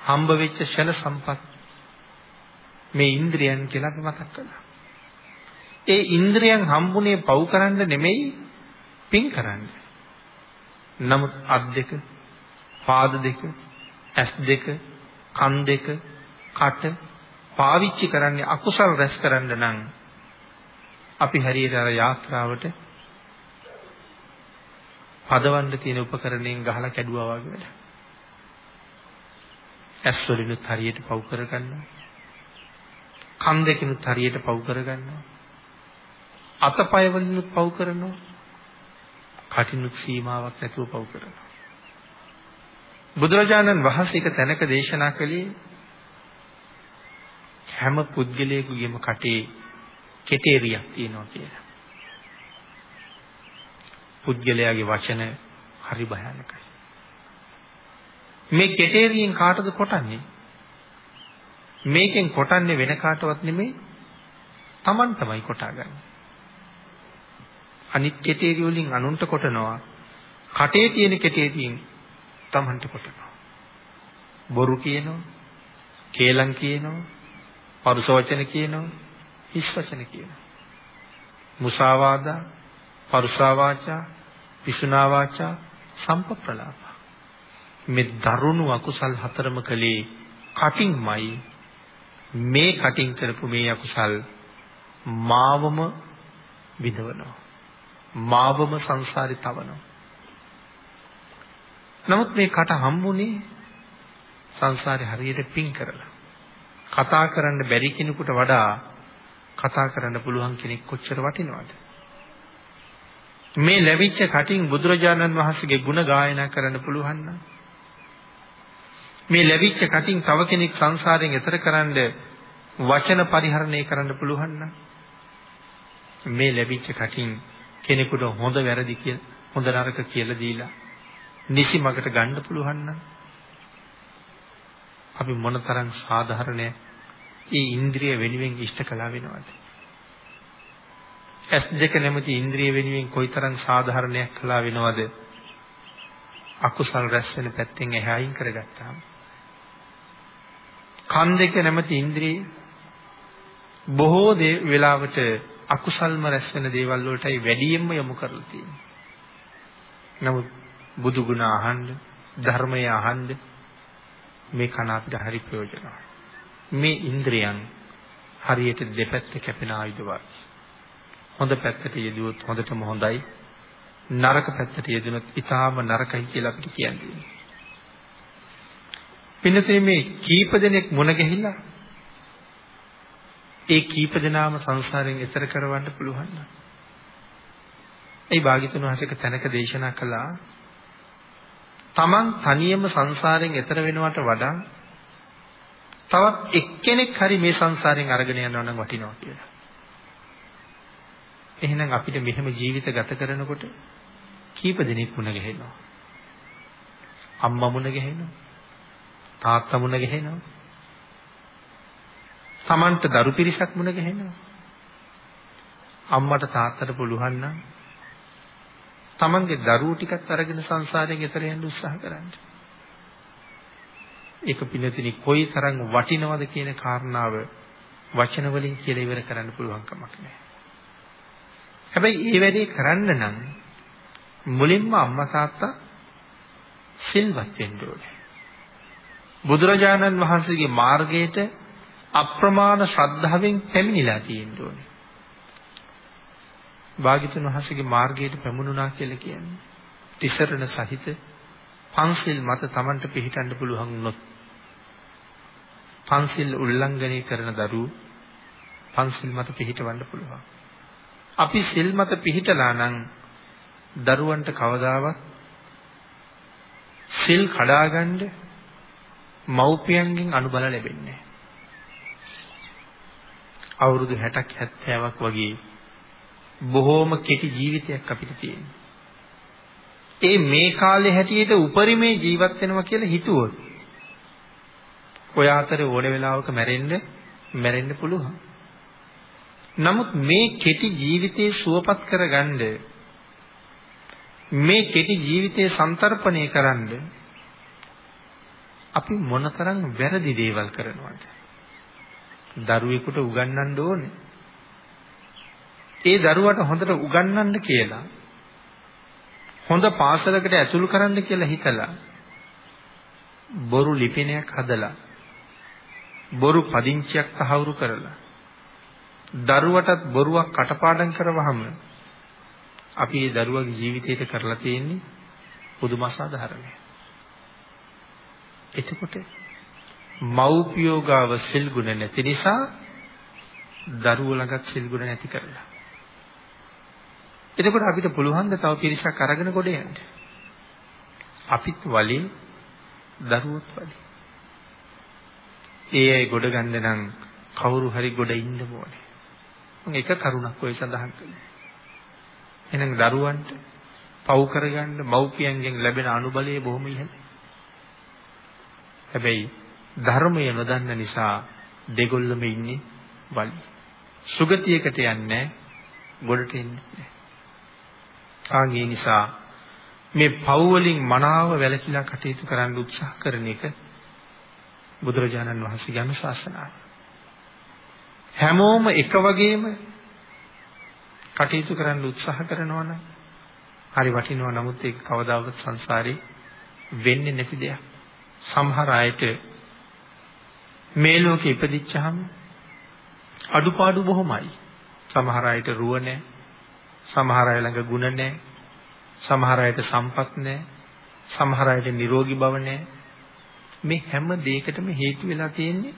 හම්බ වෙච්ච ෂණ සම්පත් මේ ඉන්ද්‍රියන් කියලා අපි මතක් කළා. ඒ ඉන්ද්‍රියන් හම්බුනේ පව් කරන්න නෙමෙයි පින් කරන්න. නමුත් අත් දෙක, පාද දෙක, ඇස් දෙක, කන් දෙක, කට පාවිච්චි කරන්නේ අකුසල් රැස් කරන්න නම් අපි හරියට අර යාත්‍රාවට පදවන්න තියෙන උපකරණයෙන් ගහලා කැඩුවා වගේ වැඩ. ඇස් වලිනුත් හරියට පව් කරගන්නවා. කන් දෙකිනුත් හරියට පව් කරගන්නවා. අතපය වලිනුත් පව් කරනවා. කටිනුත් සීමාවක් නැතුව පව් කරනවා. බුදුරජාණන් වහන්සේ එක තැනක දේශනා කළේ හැම පුද්ගලයෙකුගේම කටේ කෙටේරියක් තියෙනවා කියලා. පුද්ගලයාගේ වචන හරි භයානකයි. මේ කෙටේරියෙන් කාටද කොටන්නේ? මේකෙන් කොටන්නේ වෙන කාටවත් නෙමෙයි Taman තමයි කොටාගන්නේ. අනිත් කෙටේරිය වලින් අනුන්ට කොටනවා. කටේ තියෙන කෙටේරියෙන් Tamanට කොටනවා. බොරු කියනවා, කේලම් කියනවා, පරුස වචන කියනවා, හිස් වචන කියනවා. මුසාවාදා, පරුසා වාචා, පිසුනා වාචා, සම්පප්‍රලාප. මේ දරුණු අකුසල් හතරම කලේ කටින්මයි මේ කටින් කරපු මේ අකුසල් මාවම විඳවනවා. මාවම සංසාරේ තවනවා. නමුත් මේ කට හම්බුනේ සංසාරේ හරියට පින් කරලා. කතා කරන්න බැරි කෙනෙකුට වඩා කතා කරන්න පුළුවන් කෙනෙක් කොච්චර වටිනවද? මේ ලැබිච්ච කටින් බුදුරජාණන් වහන්සේගේ ගුණ ගායනා කරන්න පුළුවන් නම් මේ ලැබිච්ච කටින් තව කෙනෙක් සංසාරයෙන් එතර කරන්න වචන පරිහරණය කරන්න පුළුවන් නම් මේ ලැබිච්ච කටින් කෙනෙකුට හොඳ වැරදි කියලා හොඳ නරක කියලා දීලා නිසි මගට ගන්න පුළුවන් නම් අපි මොනතරම් සාධාරණ ඒ ඉන්ද්‍රිය වෙනුවෙන් ඉෂ්ට කළා වෙනවද? ඇස් දෙක නැමැති ඉන්ද්‍රිය වෙනුවෙන් කොයිතරම් සාධාරණයක් කළා වෙනවද? අකුසල් රැස් වෙන පැත්තෙන් එහා අයින් කරගත්තාම. කන් දෙක නැමැති ඉන්ද්‍රිය බොහෝ වෙලාවට අකුසල්ම රැස් වෙන දේවල් වලටයි වැඩියෙන්ම යොමු කරලා තියෙන්නේ. නමුත් බුදු ගුණ අහන්න, ධර්මය අහන්න මේ කන අපිට හරි ප්‍රයෝජනවත්. මේ ඉන්ද්‍රියන් හරියට දෙපැත්ත කැපෙන ආයුධ වගේ. හොඳ පැත්තට යෙදුවොත් හොඳටම හොඳයි. නරක පැත්තට යෙදුනොත් ඊටාම නරකයි කියලා අපිට කියන්නේ. පින්නතේ මේ කීප දෙනෙක් මුණ ගැහිලා ඒ කීප දෙනාම සංසාරයෙන් එතර කරවන්න පුළුවන් නම් ඒ භාග්‍යතුන් වහන්සේක තැනක දේශනා කළා තමන් තනියම සංසාරයෙන් එතර වෙනවට වඩා තවත් එක්කෙනෙක් හරි මේ සංසාරයෙන් අරගෙන යනවා නම් වටිනවා කියලා. එහෙනම් අපිට මෙහෙම ජීවිත ගත කරනකොට කීප දෙනෙක් මුණ ගැහෙනවා. අම්මා මුණ ගැහෙනවා. තාත්තා මුණ ගැහෙනවා. Tamanට දරු පිරිසක් මුණ ගැහෙනවා. අම්මට තාත්තට පුළුවන් නම් Tamanගේ දරුවෝ ටිකත් අරගෙන සංසාරයෙන් එතර යන්න උත්සාහ කරන්න. ඒක පිළිතුරේ කොයි තරම් වටිනවද කියන කාරණාව වචන වලින් කියලා ඉවර කරන්න පුළුවන් කමක් නැහැ. හැබැයි මේ වැඩේ කරන්න නම් මුලින්ම අම්මා තාත්තා සිල්වත් වෙන්න ඕනේ. බුදුරජාණන් වහන්සේගේ මාර්ගයට අප්‍රමාණ ශ්‍රද්ධාවෙන් පැමිණිලා තියෙන්න ඕනේ. භාග්‍යතුන් වහන්සේගේ මාර්ගයට පැමුණුනා කියලා කියන්නේ තිසරණ සහිත පන්සිල් මත Tamanට පිළිටන්න පුළුවන් වුණොත් පන්සිල් උල්ලංඝනය කරන දරුවෝ පන්සිල් මත පිළිටවන්න පුළුවන්. අපි සිල් මත පිළිටලා නම් දරුවන්ට කවදාවත් සිල් කඩාගන්න මව්පියන්ගෙන් අනුබල ලැබෙන්නේ අවුරුදු 60ක් 70ක් වගේ බොහෝම කෙටි ජීවිතයක් අපිට තියෙනවා. ඒ මේ කාලේ හැටියට උපරිමේ ජීවත් වෙනවා කියලා හිතුවොත් ඔය අතරේ ඕන වෙලාවක මැරෙන්න මැරෙන්න පුළුවන්. නමුත් මේ කෙටි ජීවිතේ සුවපත් කරගන්න මේ කෙටි ජීවිතේ සන්තරපණය කරන්න අපි මොනතරම් වැරදි දේවල් කරනවද? දරුවෙකුට උගන්වන්න ඕනේ. ඒ දරුවට හොඳට උගන්වන්න කියලා හොඳ පාසලකට ඇතුළු කරන්න කියලා හිතලා බොරු ලිපිනයක් හදලා බොරු පදිංචියක් තහවුරු කරලා දරුවටත් බොරුවක් කටපාඩම් කරවහම අපි ඒ දරුවගේ ජීවිතයට කරලා තියෙන්නේ පුදුම අසාධාරණයි. එතකොට මව්පියෝ ගාව සිල් ගුණ නැති නිසා දරුවෝ ළඟත් සිල් ගුණ නැති කරලා. එතකොට අපිට පුළුවන් ද තව පිරිසක් අරගෙන ගොඩ යන්න. අපිත් වලින් දරුවොත් වලින්. ඒ අය ගොඩ ගන්න නම් කවුරු හරි ගොඩ ඉන්න ඕනේ. මම එක කරුණක් ඔය සඳහන් කළේ. එහෙනම් දරුවන්ට පව් කරගන්න මව්පියන්ගෙන් ලැබෙන අනුබලය බොහොම ඉහළයි. හැබැයි ධර්මය නොදන්න නිසා දෙගොල්ලම ඉන්නේ බලි. සුගතියකට යන්නේ ගොඩට එන්නේ නැහැ. ආගේ නිසා මේ පව් වලින් මනාව වැළකීලා කටයුතු කරන්න උත්සාහ කරන එක බුදුරජාණන් වහන්සේගේ අනුශාසනාව. හැමෝම එක වගේම කටයුතු කරන්න උත්සාහ කරනවා නම් හරි වටිනවා නමුත් ඒක කවදාවත් සංසාරේ වෙන්නේ නැති දෙයක්. සමහර අයට මේ ලෝකෙ ඉපදිච්චහම අඩුපාඩු බොහොමයි. සමහර අයට රුව නැහැ. සමහර අය ළඟ ಗುಣ නැහැ. සමහර අයට සම්පත් නැහැ. සමහර අයට නිරෝගී බව නැහැ. මේ හැම දෙයකටම හේතු වෙලා තියෙන්නේ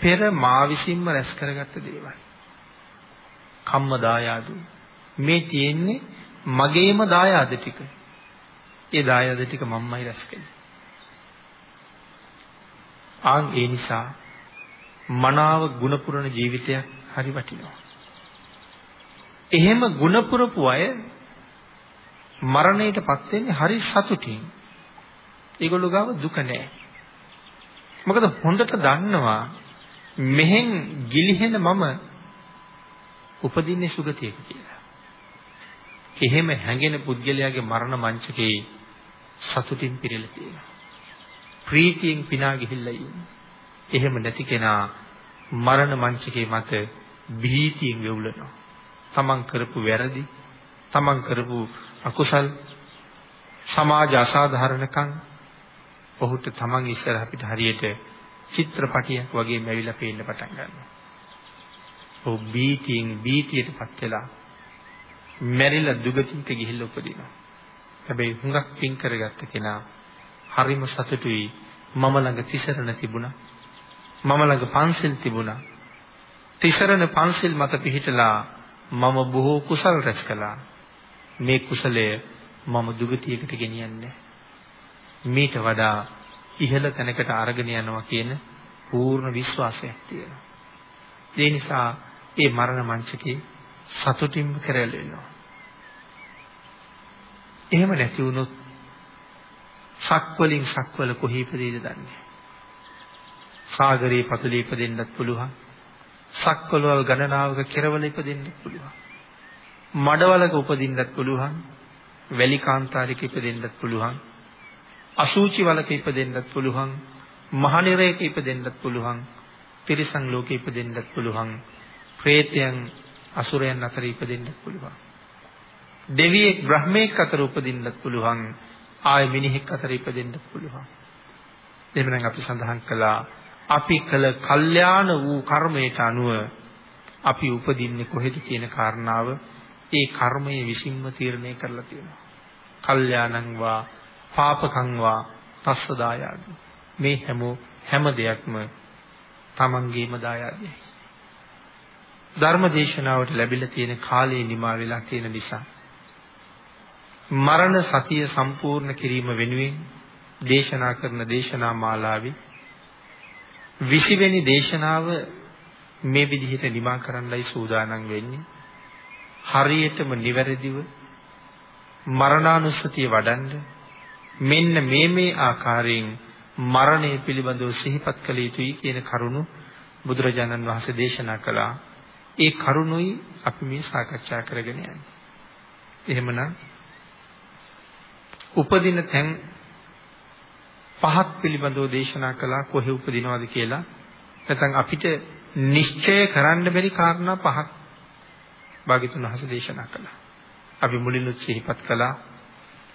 පෙර මා විසින්ම රැස් කරගත්ත දේවල්. කම්ම දායාදු. මේ තියෙන්නේ මගේම දායාද ටික. ඒ දායාද ටික මම්මයි රැස් කළේ. ආන් ඒ නිසා මනාව ගුණපුරන ජීවිතයක් හරි වටිනවා. එහෙම ගුණපුරපු අය මරණයටපත් වෙන්නේ හරි සතුටින්. ඒගොල්ලෝ ගාව දුක නැහැ. මොකද හොඳට දන්නවා මෙහෙන් ගිලිහෙන මම උපදින්නේ සුගතියක කියලා. එහෙම හැඟෙන පුද්ගලයාගේ මරණ මංචකේ සතුටින් පිරෙලා තියෙනවා. ප්‍රීතියෙන් පිනා ගිහිල්ලා ඉන්නේ. එහෙම නැති කෙනා මරණ මංචකේ මත භීතියෙන් වෙවුලනවා. තමන් කරපු වැරදි, තමන් කරපු අකුසල් සමාජ අසාධාරණකම් ඔහුට තමන් ඉස්සර අපිට හරියට චිත්‍රපටියක් වගේ මැවිලා පේන්න පටන් ගන්නවා. ඔහු බීතියෙන් බීතියටපත් වෙලා මැරිලා දුගතියට ගිහිල්ලා උපදිනවා. හැබැයි හුඟක් පින් කරගත්ත කෙනා හරිම සතුටුයි මම ළඟ තිසරණ තිබුණා. මම ළඟ පන්සිල් තිබුණා. තිසරණ පන්සිල් මත පිහිටලා මම බොහෝ කුසල් රැස් කළා. මේ කුසලය මම දුගතියකට ගෙනියන්නේ. මීට වඩා ඉහළ තැනකට අරගෙන යනවා කියන පූර්ණ විශ්වාසයක් තියෙනවා. ඒ නිසා ඒ මරණ මංචකේ සතුටින්ම කරලා ඉන්නවා. එහෙම නැති වුණොත් සක්වලින් සක්වල කොහේ ඉපදෙයිද දන්නේ සාගරේ පතුලේ ඉපදෙන්නත් පුළුවන්. සක්වලවල් ගණනාවක කෙරවල ඉපදෙන්නත් පුළුවන්. මඩවලක උපදින්නත් පුළුවන්. වැලි කාන්තාරික ඉපදෙන්නත් පුළුවන්. අසූචි වලක ඉපදෙන්නත් පුළුවන්. මහනිරයක ඉපදෙන්නත් පුළුවන්. තිරිසන් ලෝකෙ ඉපදෙන්නත් පුළුවන්. ප්‍රේතයන් අසුරයන් අතර ඉපදෙන්නත් පුළුවන්. දෙවියෙක් බ්‍රහ්මයෙක් අතර උපදින්නත් පුළුවන්. ආය මිනිහෙක් අතර ඉපදෙන්නත් පුළුවන්. එහෙමනම් අපි සඳහන් කළා අපි කළ කල්යාණ වූ කර්මයට අනුව අපි උපදින්නේ කොහෙද කියන කාරණාව ඒ කර්මයේ විසින්ම තීරණය කරලා තියෙනවා. කල්යාණං වා පාපකං වා තස්ස දායාද. මේ හැම හැම දෙයක්ම තමන්ගේම දායාදයි. ධර්ම දේශනාවට ලැබිලා තියෙන කාලේ නිමා වෙලා තියෙන නිසා මරණ සතිය සම්පූර්ණ කිරීම වෙනුවෙන් දේශනා කරන දේශනා මාලාවේ 20 වෙනි දේශනාව මේ විදිහට නිමා කරන්නයි සූදානම් වෙන්නේ. හරියටම නිවැරදිව මරණානුස්සතිය වඩන්න මෙන්න මේ මේ ආකාරයෙන් මරණය පිළිබඳව සිහිපත් කළ යුතුයි කියන කරුණු බුදුරජාණන් වහන්සේ දේශනා කළා. ඒ කරුණුයි අපි මේ සාකච්ඡා කරගෙන යන්නේ. එහෙමනම් උපදින තැන් පහක් පිළිබඳව දේශනා කළා කොහේ උපදිනවද කියලා. නැත්නම් අපිට නිශ්චය කරන්න බැරි කාරණා පහක් භාග්‍යතුන් වහන්සේ දේශනා කළා. අපි මුලින්ම සිහිපත් කළා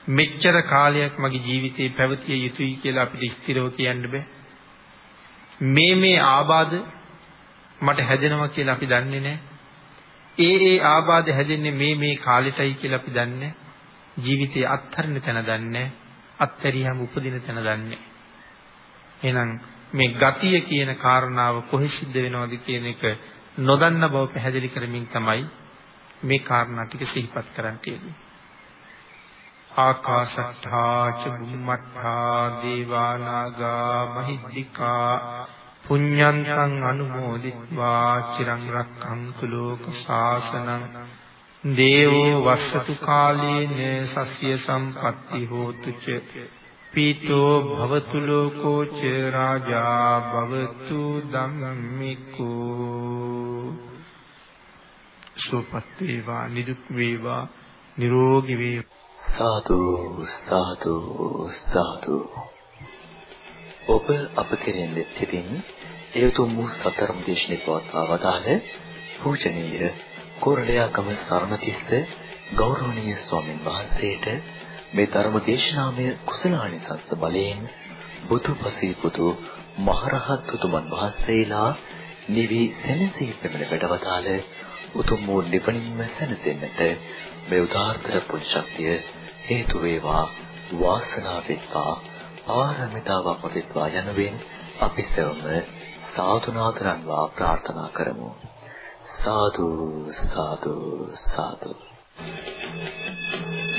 මෙච්චර කාලයක් මගේ ජීවිතේ පැවතිය යුතුයි කියලා අපිට ස්ථිරව කියන්න බෑ. මේ මේ ආබාධ මට හැදෙනවා කියලා අපි දන්නේ නැහැ. ඒ ඒ ආබාධ හැදෙන්නේ මේ මේ කාලෙටයි කියලා අපි දන්නේ ජීවිතයේ අත්හරින තැන දන්නේ අත්හැරියම උපදින තැන දන්නේ එහෙනම් මේ ගතිය කියන කාරණාව කොහේ සිද්ධ වෙනවද කියන එක නොදන්න බව පැහැදිලි කරමින් තමයි මේ කාරණා ටික සිහිපත් කරන්න තියෙන්නේ. ආකාශට්ඨා ච බුම්මට්ඨා දේවා නාග මහිද්దికා පුඤ්ඤන්තං අනුමෝදිත්වා චිරං රක්ඛන්තු ලෝක ශාසනං දේවෝ වස්සතු කාලේන සස්ය සම්පatti හෝතු ච පීතෝ භවතු ලෝකෝ ච රාජා භවතු ධම්මිකෝ සුවපත් වේවා නිදුක් වේවා නිරෝගී වේවා සාදු සාදු සාදු. ඔබ අප කෙරෙන් දෙතින් ඒ උතුම් වූ සතරම් දේශනේ පවත්වා වදාළ පූජනීය කොරළයාගම සරණතිස්ස ගෞරවනීය ස්වාමින් වහන්සේට මේ ධර්ම දේශනාමය කුසලානිසංස බලයෙන් බුදුපසී පුතු මහරහත් උතුමන් වහන්සේලා නිවි සැනසී පෙරළ වැඩවතාල උතුම් වූ නිවනින්ම සැනසෙන්නට මේ උදාාරතර පුණ්‍ය ශක්තිය හේතු වේවා වාසනාව වෙත්වා ආරමිතාවක් වෙත්වා යනුවෙන් අපි සෙවම සාතුනාතරන්වා ප්‍රාර්ථනා කරමු සාදු සාදු සාදු Thank you.